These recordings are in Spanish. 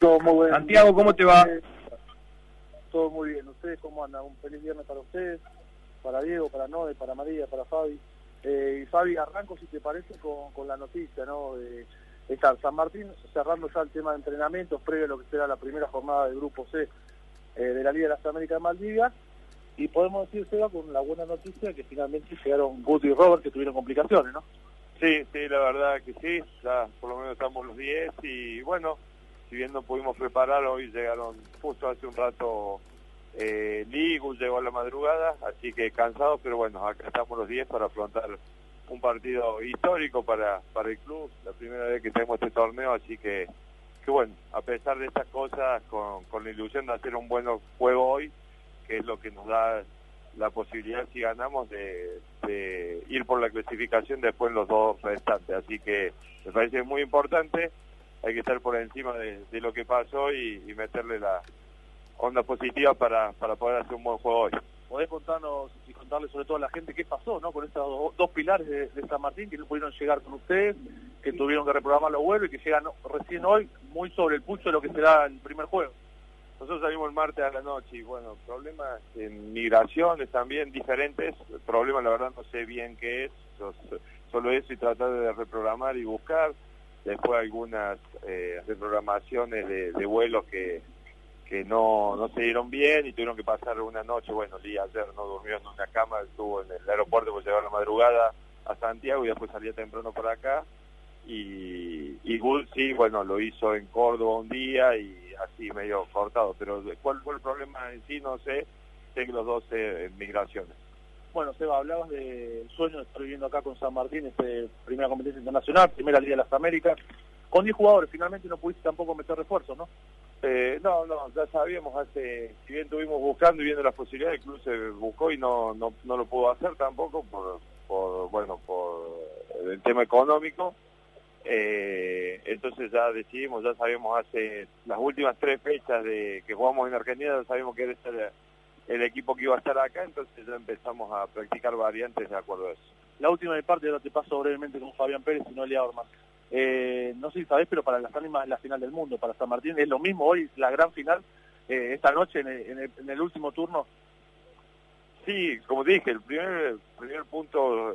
Todo muy bien. Santiago, ¿cómo te va? Todo muy bien. ¿Ustedes cómo andan? Un feliz viernes para ustedes, para Diego, para Noé, para María, para Fabi. Eh, y Fabi, arranco, si te parece, con, con la noticia, ¿no? De estar San Martín cerrando ya el tema de entrenamientos previo a lo que será la primera jornada del Grupo C eh, de la Liga de las Américas de Maldivas. Y podemos decir, Seba, con la buena noticia que finalmente llegaron Guti y Robert, que tuvieron complicaciones, ¿no? Sí, sí, la verdad que sí, ya por lo menos estamos los 10 y bueno, si bien no pudimos preparar, hoy llegaron justo hace un rato eh, llegó a la madrugada, así que cansados, pero bueno, acá estamos los 10 para afrontar un partido histórico para, para el club, la primera vez que tenemos este torneo, así que, que bueno, a pesar de estas cosas, con, con la ilusión de hacer un buen juego hoy, que es lo que nos da la posibilidad, si ganamos, de, de ir por la clasificación después los dos restantes, así que me parece muy importante hay que estar por encima de, lo que pasó y, meterle la onda positiva para, para poder hacer un buen juego hoy. ¿Podés contarnos y contarle sobre todo a la gente qué pasó ¿no? con estos dos, pilares de, San Martín que no pudieron llegar con ustedes, que tuvieron que reprogramar los vuelos y que llegan recién hoy muy sobre el pulso de lo que será el primer juego? Nosotros salimos el martes a la noche y bueno, problemas en migraciones también diferentes, problemas la verdad no sé bien qué es, solo eso y tratar de reprogramar y buscar después algunas eh, reprogramaciones de, vuelos que, que no, no se dieron bien y tuvieron que pasar una noche, bueno, Lee ayer no durmió en una cama, estuvo en el aeropuerto por llegar la madrugada a Santiago y después salía temprano para acá y, y sí, bueno, lo hizo en Córdoba un día y así medio cortado, pero cuál fue el problema en sí no sé, que los dos en migraciones. Bueno, Seba, hablabas del sueño de estar viviendo acá con San Martín, este, primera competencia internacional, primera Liga de las Américas. Con 10 jugadores, finalmente no pudiste tampoco meter refuerzos, ¿no? Eh, no, no, ya sabíamos hace, si bien estuvimos buscando y viendo las posibilidades, el club se buscó y no, no, no lo pudo hacer tampoco por, por bueno, por el tema económico. Eh, entonces ya decidimos, ya sabíamos hace las últimas tres fechas de que jugamos en Argentina, ya sabíamos que era el equipo que iba a estar acá, entonces ya empezamos a practicar variantes de acuerdo a eso. La última de parte, ahora te paso brevemente con Fabián Pérez y no Elia Orman. Eh, no sé si sabés, pero para las ánimas es la final del mundo, para San Martín es lo mismo hoy, la gran final, eh, esta noche en el, último turno. Sí, como te dije, el primer, primer punto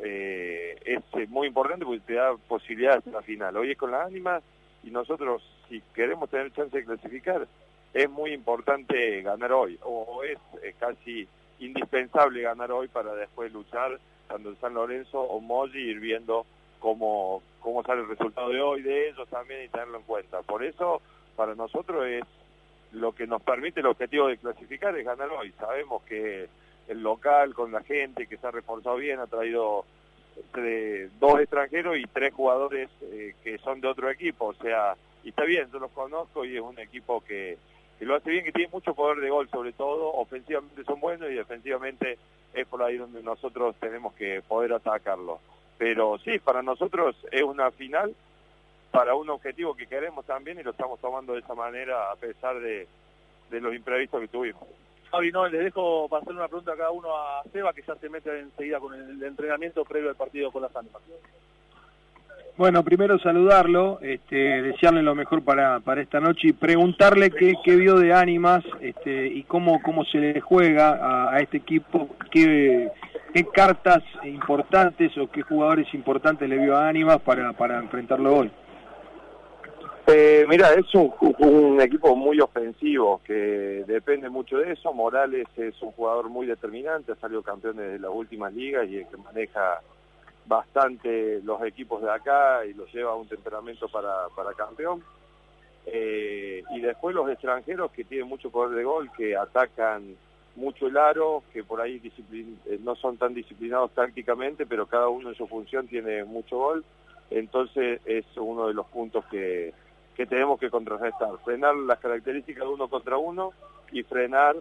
eh, es muy importante porque te da posibilidades en la final. Hoy es con las ánimas y nosotros, si queremos tener chance de clasificar, es muy importante ganar hoy, o es eh, casi indispensable ganar hoy para después luchar tanto en San Lorenzo o Molli ir viendo cómo, cómo sale el resultado de hoy de ellos también y tenerlo en cuenta. Por eso, para nosotros es lo que nos permite el objetivo de clasificar es ganar hoy. Sabemos que el local con la gente que se ha reforzado bien ha traído entre dos extranjeros y tres jugadores eh, que son de otro equipo, o sea, y está bien, yo los conozco y es un equipo que que lo hace bien, que tiene mucho poder de gol sobre todo, ofensivamente son buenos y defensivamente es por ahí donde nosotros tenemos que poder atacarlo. Pero sí, para nosotros es una final para un objetivo que queremos también y lo estamos tomando de esa manera a pesar de, de los imprevistos que tuvimos. Javi, no, les dejo para hacer una pregunta a cada uno a Seba, que ya se mete enseguida con el, entrenamiento previo al partido con las ánimas. Bueno, primero saludarlo, este, desearle lo mejor para, para esta noche y preguntarle qué, qué vio de ánimas este, y cómo, cómo se le juega a, este equipo, qué, qué, cartas importantes o qué jugadores importantes le vio a ánimas para, para enfrentarlo hoy. Eh, mira, es un, un, equipo muy ofensivo que depende mucho de eso. Morales es un jugador muy determinante, ha salido campeón de las últimas ligas y el que maneja bastante los equipos de acá y los lleva a un temperamento para, para campeón. Eh, y después los extranjeros que tienen mucho poder de gol, que atacan mucho el aro, que por ahí eh, no son tan disciplinados tácticamente, pero cada uno en su función tiene mucho gol. Entonces es uno de los puntos que, que tenemos que contrarrestar. Frenar las características de uno contra uno y frenar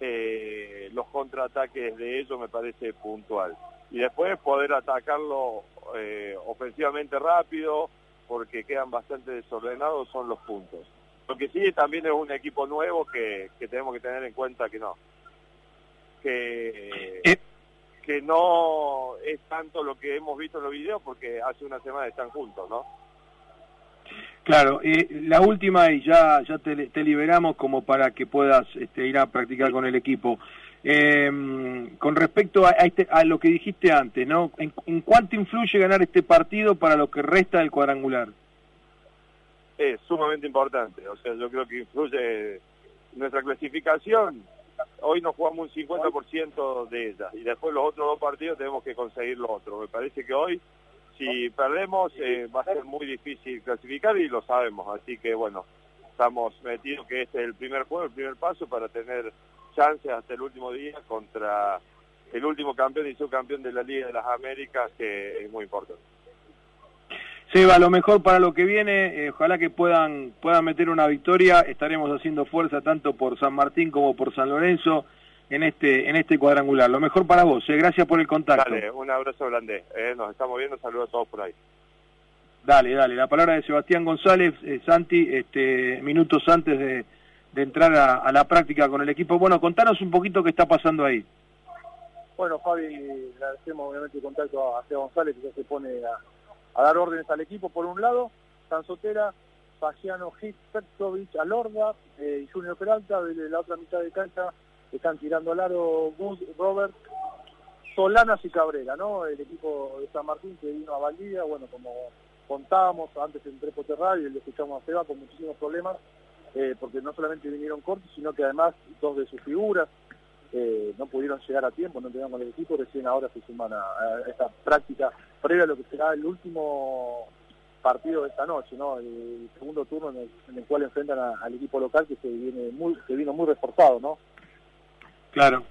eh, los contraataques de ellos me parece puntual y después poder atacarlo eh, ofensivamente rápido, porque quedan bastante desordenados, son los puntos. Lo que sí también es un equipo nuevo que, que tenemos que tener en cuenta que no. Que, eh. que no es tanto lo que hemos visto en los videos, porque hace una semana están juntos, ¿no? Claro, eh, la última y ya, ya te, liberamos como para que puedas este, ir a practicar con el equipo. Eh, con respecto a, este, a, lo que dijiste antes, ¿no? ¿En, cuánto influye ganar este partido para lo que resta del cuadrangular? Es sumamente importante, o sea, yo creo que influye nuestra clasificación. Hoy nos jugamos un 50% de ella y después los otros dos partidos tenemos que conseguir lo otro. Me parece que hoy, si perdemos, eh, va a ser muy difícil clasificar y lo sabemos. Así que bueno, estamos metidos que este es el primer juego, el primer paso para tener chances hasta el último día contra el último campeón y subcampeón de la Liga de las Américas, que es muy importante. Seba, lo mejor para lo que viene, eh, ojalá que puedan, puedan meter una victoria, estaremos haciendo fuerza tanto por San Martín como por San Lorenzo en este, en este cuadrangular. Lo mejor para vos, eh, gracias por el contacto. Dale, un abrazo grande, eh, nos estamos viendo, saludos a todos por ahí. Dale, dale, la palabra de Sebastián González, Santi, este, minutos antes de de entrar a, la práctica con el equipo. Bueno, contanos un poquito qué está pasando ahí. Bueno, Fabi, agradecemos obviamente el contacto a Seba González, que ya se pone a, dar órdenes al equipo. Por un lado, Sotera, Fagiano Hit, Petkovic, Alorda eh, y Junior Peralta, de la otra mitad de cancha, están tirando al aro Bud, Robert, Solanas y Cabrera, ¿no? El equipo de San Martín que vino a Valdivia, bueno, como contábamos, antes en Trepo Radio y le escuchamos a Seba con muchísimos problemas, eh, porque no solamente vinieron cortos, sino que además dos de sus figuras eh, no pudieron llegar a tiempo, no tenían con el equipo, recién ahora se suman a, esta práctica previa a lo que será el último partido de esta noche, ¿no? El segundo turno en el, cual enfrentan al equipo local que se viene muy, que vino muy reforzado, ¿no? Claro.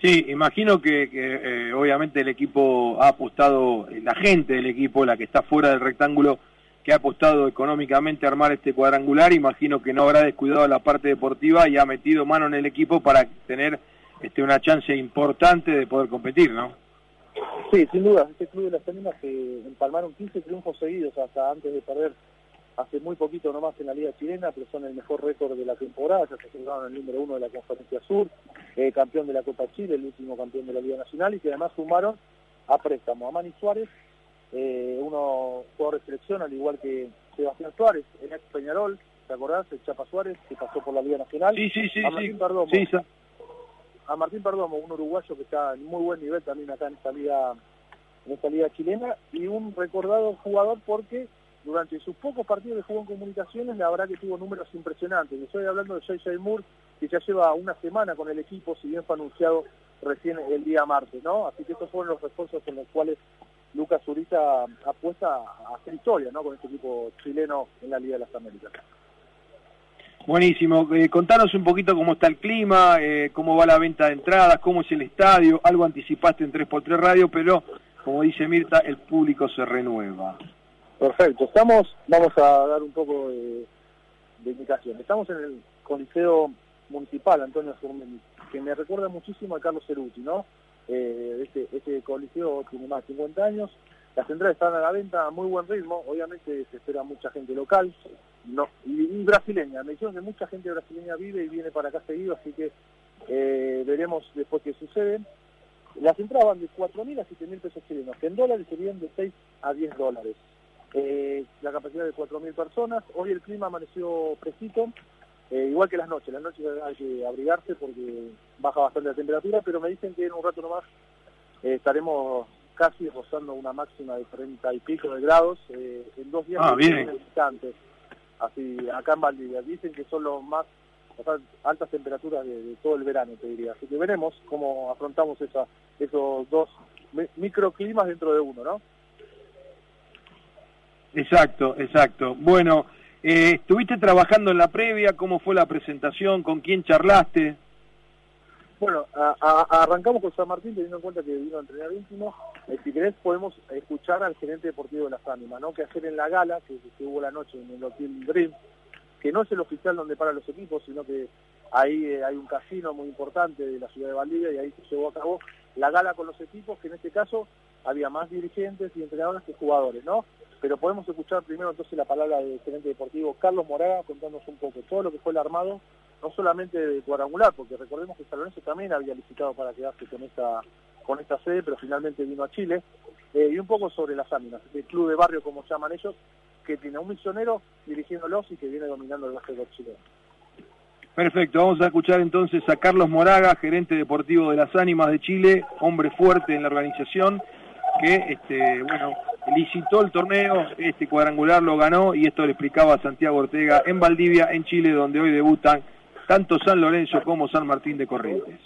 Sí, imagino que, eh, obviamente el equipo ha apostado, la gente del equipo, la que está fuera del rectángulo, que ha apostado económicamente a armar este cuadrangular, imagino que no habrá descuidado la parte deportiva y ha metido mano en el equipo para tener este, una chance importante de poder competir, ¿no? Sí, sin duda, este club de las Ánimas que empalmaron 15 triunfos seguidos hasta antes de perder hace muy poquito nomás en la Liga Chilena, pero son el mejor récord de la temporada, ya se quedaron el número uno de la Conferencia Sur, eh, campeón de la Copa Chile, el último campeón de la Liga Nacional, y que además sumaron a préstamo a Mani Suárez, eh, uno jugador de selección, al igual que Sebastián Suárez, el ex Peñarol, ¿te acordás? El Chapa Suárez, que pasó por la Liga Nacional. Sí, sí, sí. A Martín Perdomo, a Martín Perdomo, un uruguayo que está en muy buen nivel también acá en esta liga, en esta liga chilena, y un recordado jugador porque durante sus pocos partidos de jugó en comunicaciones, la verdad que tuvo números impresionantes. Estoy hablando de J.J. Moore, que ya lleva una semana con el equipo, si bien fue anunciado recién el día martes, ¿no? Así que estos fueron los refuerzos con los cuales Lucas Zurita apuesta a hacer historia ¿no? con este equipo chileno en la Liga de las Américas. Buenísimo. Eh, contanos un poquito cómo está el clima, eh, cómo va la venta de entradas, cómo es el estadio. Algo anticipaste en 3x3 Radio, pero como dice Mirta, el público se renueva. Perfecto. Estamos, vamos a dar un poco de, indicación. Estamos en el Coliseo Municipal Antonio Surmendi, que me recuerda muchísimo a Carlos Ceruti, ¿no? Eh, este, este coliseo tiene más de 50 años, las entradas están a la venta a muy buen ritmo, obviamente se espera mucha gente local no y, brasileña, me dijeron que mucha gente brasileña vive y viene para acá seguido, así que eh, veremos después qué sucede. Las entradas van de 4.000 a 7.000 pesos chilenos, que en dólares serían de 6 a 10 dólares. Eh, la capacidad de 4.000 personas, hoy el clima amaneció fresquito, eh, igual que las noches, las noches hay que abrigarse porque baja bastante la temperatura, pero me dicen que en un rato nomás eh, estaremos casi rozando una máxima de 30 y pico de grados eh, en dos días ah, instantes. Así, acá en Valdivia. Dicen que son los más altas temperaturas de, todo el verano, te diría. Así que veremos cómo afrontamos esa, esos dos microclimas dentro de uno, ¿no? Exacto, exacto. Bueno, eh, ¿Estuviste trabajando en la previa? ¿Cómo fue la presentación? ¿Con quién charlaste? Bueno, arrancamos con San Martín teniendo en cuenta que vino a entrenar íntimo. Eh, si querés podemos escuchar al gerente deportivo de las ánimas, ¿no? Que hacer en la gala, que, hubo la noche en el Hotel Dream, que no es el oficial donde paran los equipos, sino que ahí eh, hay un casino muy importante de la ciudad de Valdivia y ahí se llevó a cabo la gala con los equipos, que en este caso había más dirigentes y entrenadores que jugadores, ¿no? pero podemos escuchar primero entonces la palabra del gerente deportivo Carlos Moraga contándonos un poco todo lo que fue el armado, no solamente de cuadrangular, porque recordemos que San Lorenzo también había licitado para quedarse con esta, con esta sede, pero finalmente vino a Chile, eh, y un poco sobre las ánimas, el club de barrio como llaman ellos, que tiene un misionero dirigiéndolos y que viene dominando el básquetbol chileno. Perfecto, vamos a escuchar entonces a Carlos Moraga, gerente deportivo de las Ánimas de Chile, hombre fuerte en la organización, que este, bueno, licitó el torneo, este cuadrangular lo ganó y esto le explicaba Santiago Ortega en Valdivia, en Chile, donde hoy debutan tanto San Lorenzo como San Martín de Corrientes.